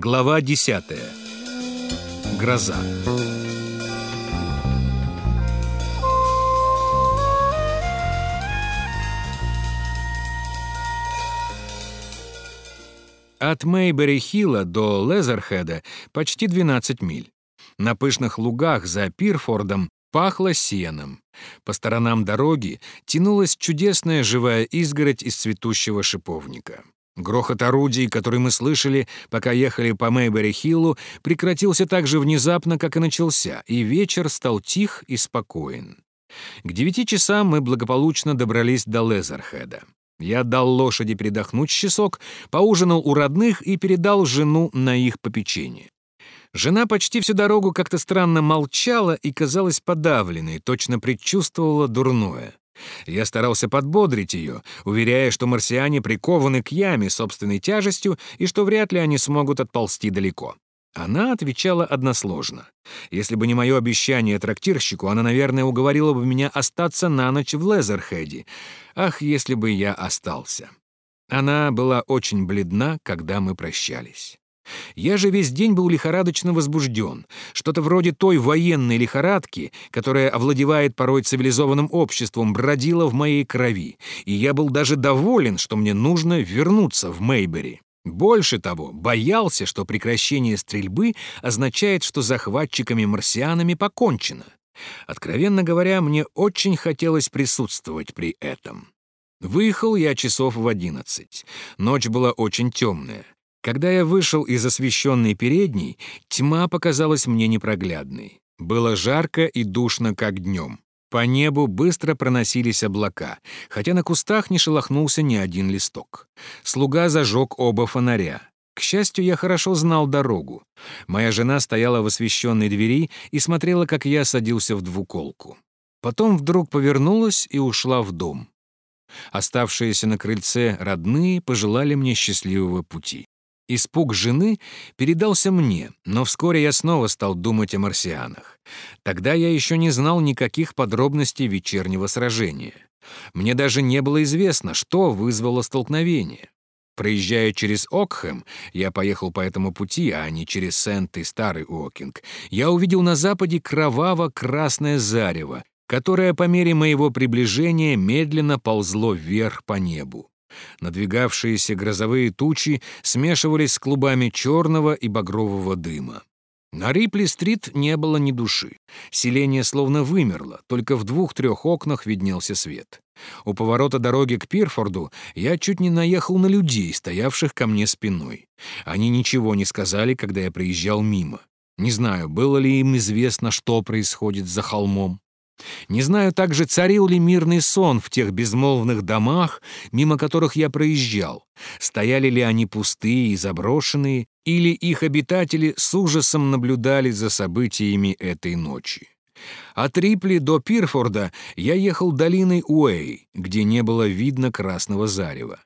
Глава 10. Гроза. От Мейбери-Хилла до Лезерхеда почти 12 миль. На пышных лугах за Пирфордом пахло сеном. По сторонам дороги тянулась чудесная живая изгородь из цветущего шиповника. Грохот орудий, который мы слышали, пока ехали по Мейбери-Хиллу, прекратился так же внезапно, как и начался, и вечер стал тих и спокоен. К девяти часам мы благополучно добрались до Лезерхеда. Я дал лошади передохнуть часок, поужинал у родных и передал жену на их попечение. Жена почти всю дорогу как-то странно молчала и казалась подавленной, точно предчувствовала дурное. Я старался подбодрить ее, уверяя, что марсиане прикованы к яме собственной тяжестью и что вряд ли они смогут отползти далеко. Она отвечала односложно. Если бы не мое обещание трактирщику, она, наверное, уговорила бы меня остаться на ночь в Лезерхеде. Ах, если бы я остался. Она была очень бледна, когда мы прощались. Я же весь день был лихорадочно возбужден, что-то вроде той военной лихорадки, которая овладевает порой цивилизованным обществом, бродила в моей крови, и я был даже доволен, что мне нужно вернуться в Мейбери. Больше того, боялся, что прекращение стрельбы означает, что захватчиками-марсианами покончено. Откровенно говоря, мне очень хотелось присутствовать при этом. Выехал я часов в одиннадцать. Ночь была очень темная. Когда я вышел из освещенной передней, тьма показалась мне непроглядной. Было жарко и душно, как днем. По небу быстро проносились облака, хотя на кустах не шелохнулся ни один листок. Слуга зажег оба фонаря. К счастью, я хорошо знал дорогу. Моя жена стояла в освещенной двери и смотрела, как я садился в двуколку. Потом вдруг повернулась и ушла в дом. Оставшиеся на крыльце родные пожелали мне счастливого пути. Испуг жены передался мне, но вскоре я снова стал думать о марсианах. Тогда я еще не знал никаких подробностей вечернего сражения. Мне даже не было известно, что вызвало столкновение. Проезжая через Окхэм, я поехал по этому пути, а не через Сент и Старый Окинг, я увидел на западе кроваво-красное зарево, которое по мере моего приближения медленно ползло вверх по небу. Надвигавшиеся грозовые тучи смешивались с клубами черного и багрового дыма. На Рипли-стрит не было ни души. Селение словно вымерло, только в двух-трех окнах виднелся свет. У поворота дороги к Пирфорду я чуть не наехал на людей, стоявших ко мне спиной. Они ничего не сказали, когда я проезжал мимо. Не знаю, было ли им известно, что происходит за холмом. Не знаю также, царил ли мирный сон в тех безмолвных домах, мимо которых я проезжал. Стояли ли они пустые и заброшенные, или их обитатели с ужасом наблюдали за событиями этой ночи. От Рипли до Пирфорда я ехал долиной Уэй, где не было видно красного зарева.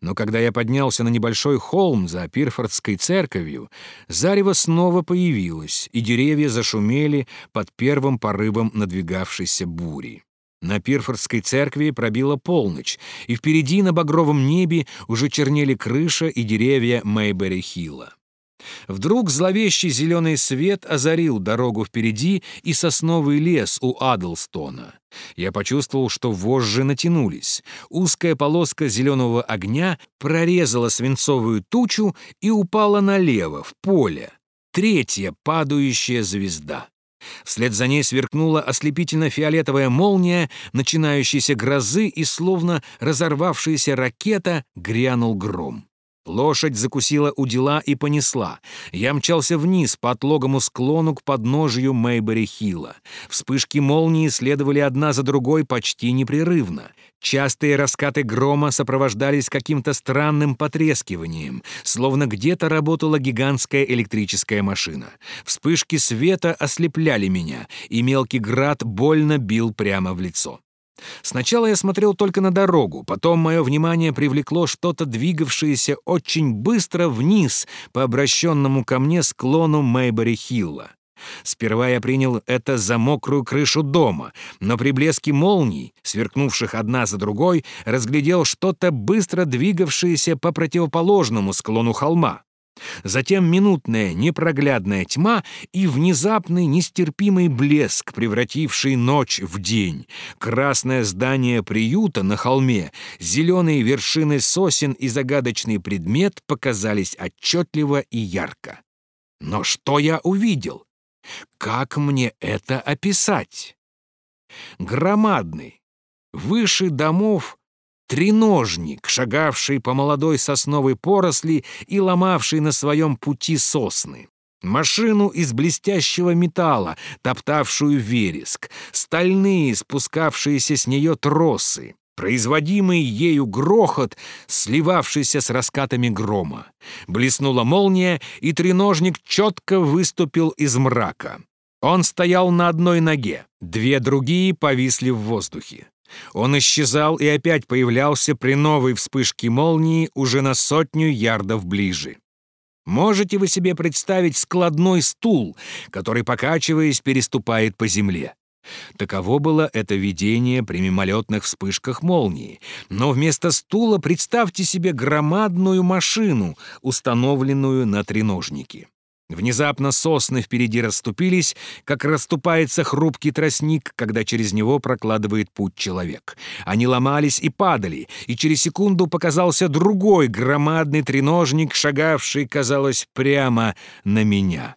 Но когда я поднялся на небольшой холм за Пирфордской церковью, зарево снова появилось, и деревья зашумели под первым порывом надвигавшейся бури. На Пирфордской церкви пробила полночь, и впереди на багровом небе уже чернели крыша и деревья Мейбери-Хилла. Вдруг зловещий зеленый свет озарил дорогу впереди и сосновый лес у Адлстона. Я почувствовал, что вожжи натянулись. Узкая полоска зеленого огня прорезала свинцовую тучу и упала налево, в поле. Третья падающая звезда. Вслед за ней сверкнула ослепительно-фиолетовая молния начинающейся грозы, и словно разорвавшаяся ракета грянул гром. Лошадь закусила у дела и понесла. Я мчался вниз по отлогому склону к подножию Мейбери-Хилла. Вспышки молнии следовали одна за другой почти непрерывно. Частые раскаты грома сопровождались каким-то странным потрескиванием, словно где-то работала гигантская электрическая машина. Вспышки света ослепляли меня, и мелкий град больно бил прямо в лицо. Сначала я смотрел только на дорогу, потом мое внимание привлекло что-то двигавшееся очень быстро вниз по обращенному ко мне склону Мейбери-Хилла. Сперва я принял это за мокрую крышу дома, но при блеске молний, сверкнувших одна за другой, разглядел что-то быстро двигавшееся по противоположному склону холма. Затем минутная непроглядная тьма и внезапный нестерпимый блеск, превративший ночь в день. Красное здание приюта на холме, зеленые вершины сосен и загадочный предмет показались отчетливо и ярко. Но что я увидел? Как мне это описать? Громадный, выше домов треножник, шагавший по молодой сосновой поросли и ломавший на своем пути сосны. Машину из блестящего металла, топтавшую вереск, стальные, спускавшиеся с нее тросы, производимый ею грохот, сливавшийся с раскатами грома. Блеснула молния, и треножник четко выступил из мрака. Он стоял на одной ноге, две другие повисли в воздухе. Он исчезал и опять появлялся при новой вспышке молнии уже на сотню ярдов ближе. Можете вы себе представить складной стул, который, покачиваясь, переступает по земле? Таково было это видение при мимолетных вспышках молнии. Но вместо стула представьте себе громадную машину, установленную на треножнике. Внезапно сосны впереди расступились, как расступается хрупкий тростник, когда через него прокладывает путь человек. Они ломались и падали, и через секунду показался другой громадный треножник, шагавший, казалось, прямо на меня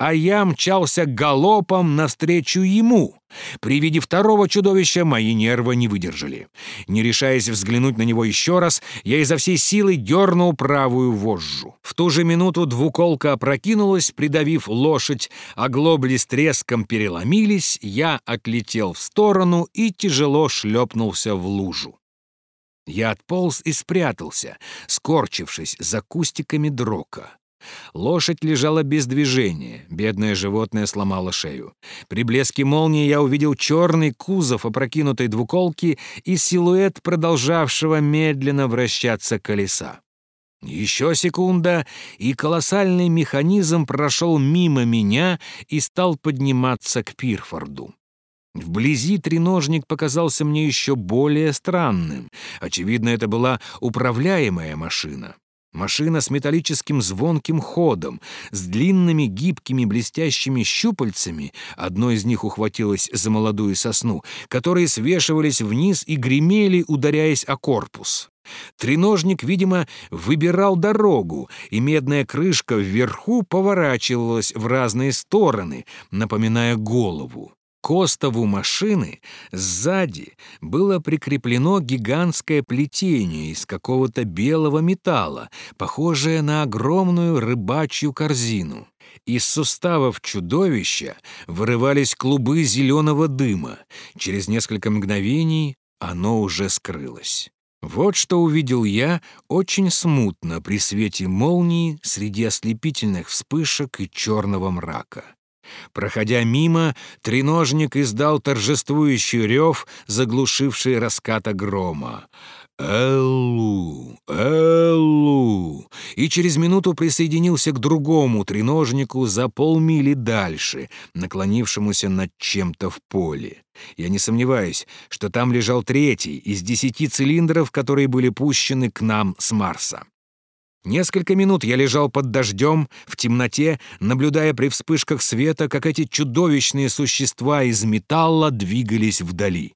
а я мчался галопом навстречу ему. При виде второго чудовища мои нервы не выдержали. Не решаясь взглянуть на него еще раз, я изо всей силы дернул правую вожжу. В ту же минуту двуколка опрокинулась, придавив лошадь, а глобли с треском переломились, я отлетел в сторону и тяжело шлепнулся в лужу. Я отполз и спрятался, скорчившись за кустиками дрока. Лошадь лежала без движения, бедное животное сломало шею. При блеске молнии я увидел черный кузов опрокинутой двуколки и силуэт продолжавшего медленно вращаться колеса. Еще секунда, и колоссальный механизм прошел мимо меня и стал подниматься к Пирфорду. Вблизи треножник показался мне еще более странным. Очевидно, это была управляемая машина. Машина с металлическим звонким ходом, с длинными гибкими блестящими щупальцами, одно из них ухватилось за молодую сосну, которые свешивались вниз и гремели, ударяясь о корпус. Треножник, видимо, выбирал дорогу, и медная крышка вверху поворачивалась в разные стороны, напоминая голову. К остову машины сзади было прикреплено гигантское плетение из какого-то белого металла, похожее на огромную рыбачью корзину. Из суставов чудовища вырывались клубы зеленого дыма. Через несколько мгновений оно уже скрылось. Вот что увидел я очень смутно при свете молнии среди ослепительных вспышек и черного мрака. Проходя мимо, треножник издал торжествующий рев, заглушивший раската грома. «Эллу! Эллу!» И через минуту присоединился к другому треножнику за полмили дальше, наклонившемуся над чем-то в поле. Я не сомневаюсь, что там лежал третий из десяти цилиндров, которые были пущены к нам с Марса. Несколько минут я лежал под дождем, в темноте, наблюдая при вспышках света, как эти чудовищные существа из металла двигались вдали.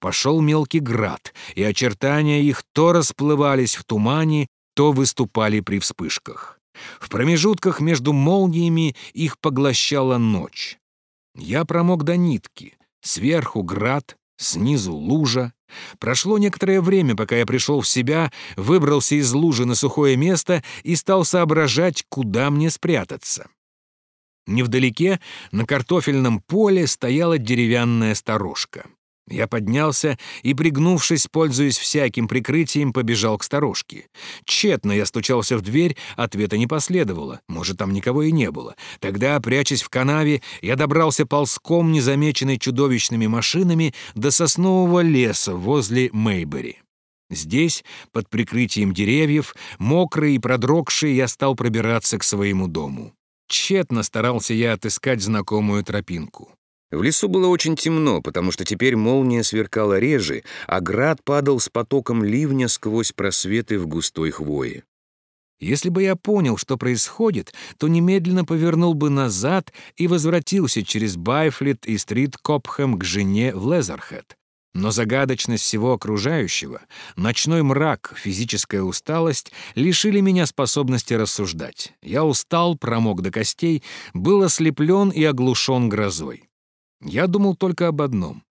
Пошел мелкий град, и очертания их то расплывались в тумане, то выступали при вспышках. В промежутках между молниями их поглощала ночь. Я промок до нитки. Сверху град, снизу лужа. Прошло некоторое время, пока я пришел в себя, выбрался из лужи на сухое место и стал соображать, куда мне спрятаться. Невдалеке на картофельном поле стояла деревянная сторожка. Я поднялся и, пригнувшись, пользуясь всяким прикрытием, побежал к сторожке. Тщетно я стучался в дверь, ответа не последовало, может, там никого и не было. Тогда, прячась в канаве, я добрался ползком, незамеченный чудовищными машинами, до соснового леса возле Мейбери. Здесь, под прикрытием деревьев, мокрый и продрогший, я стал пробираться к своему дому. Тщетно старался я отыскать знакомую тропинку. В лесу было очень темно, потому что теперь молния сверкала реже, а град падал с потоком ливня сквозь просветы в густой хвое. Если бы я понял, что происходит, то немедленно повернул бы назад и возвратился через Байфлит и стрит Копхэм к жене в Лезерхед. Но загадочность всего окружающего, ночной мрак, физическая усталость лишили меня способности рассуждать. Я устал, промок до костей, был ослеплен и оглушен грозой. Я думал только об одном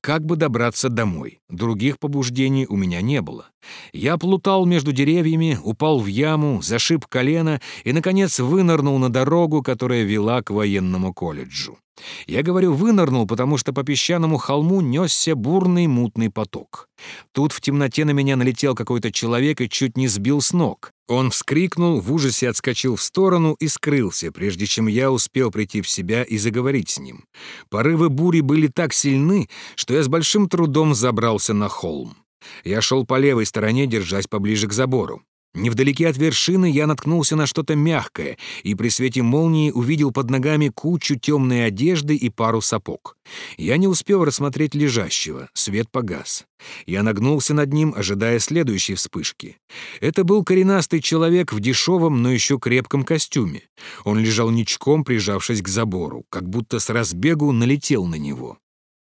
как бы добраться домой? Других побуждений у меня не было. Я плутал между деревьями, упал в яму, зашиб колено и, наконец, вынырнул на дорогу, которая вела к военному колледжу. Я говорю «вынырнул», потому что по песчаному холму несся бурный мутный поток. Тут в темноте на меня налетел какой-то человек и чуть не сбил с ног. Он вскрикнул, в ужасе отскочил в сторону и скрылся, прежде чем я успел прийти в себя и заговорить с ним. Порывы бури были так сильны, что я с большим трудом забрался на холм. Я шел по левой стороне, держась поближе к забору. Невдалеке от вершины я наткнулся на что-то мягкое и при свете молнии увидел под ногами кучу темной одежды и пару сапог. Я не успел рассмотреть лежащего, свет погас. Я нагнулся над ним, ожидая следующей вспышки. Это был коренастый человек в дешевом, но еще крепком костюме. Он лежал ничком, прижавшись к забору, как будто с разбегу налетел на него.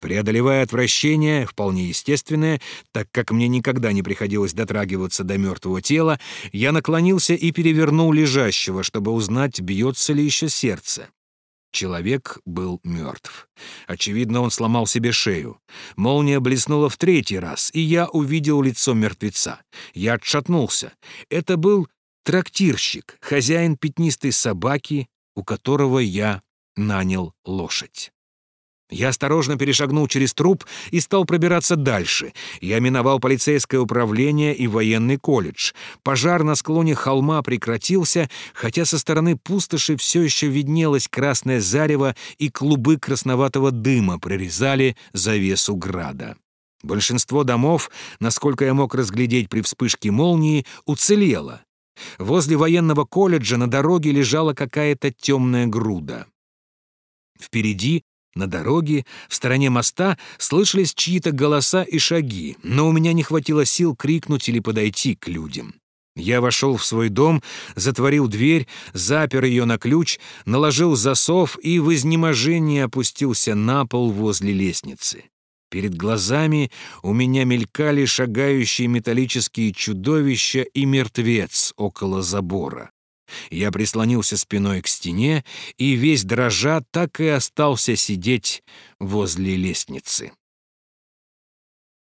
Преодолевая отвращение, вполне естественное, так как мне никогда не приходилось дотрагиваться до мертвого тела, я наклонился и перевернул лежащего, чтобы узнать, бьется ли еще сердце. Человек был мертв. Очевидно, он сломал себе шею. Молния блеснула в третий раз, и я увидел лицо мертвеца. Я отшатнулся. Это был трактирщик, хозяин пятнистой собаки, у которого я нанял лошадь. Я осторожно перешагнул через труп и стал пробираться дальше. Я миновал полицейское управление и военный колледж. Пожар на склоне холма прекратился, хотя со стороны пустоши все еще виднелось красное зарево и клубы красноватого дыма прорезали завесу града. Большинство домов, насколько я мог разглядеть при вспышке молнии, уцелело. Возле военного колледжа на дороге лежала какая-то темная груда. Впереди на дороге, в стороне моста, слышались чьи-то голоса и шаги, но у меня не хватило сил крикнуть или подойти к людям. Я вошел в свой дом, затворил дверь, запер ее на ключ, наложил засов и в изнеможении опустился на пол возле лестницы. Перед глазами у меня мелькали шагающие металлические чудовища и мертвец около забора. Я прислонился спиной к стене и весь дрожа так и остался сидеть возле лестницы.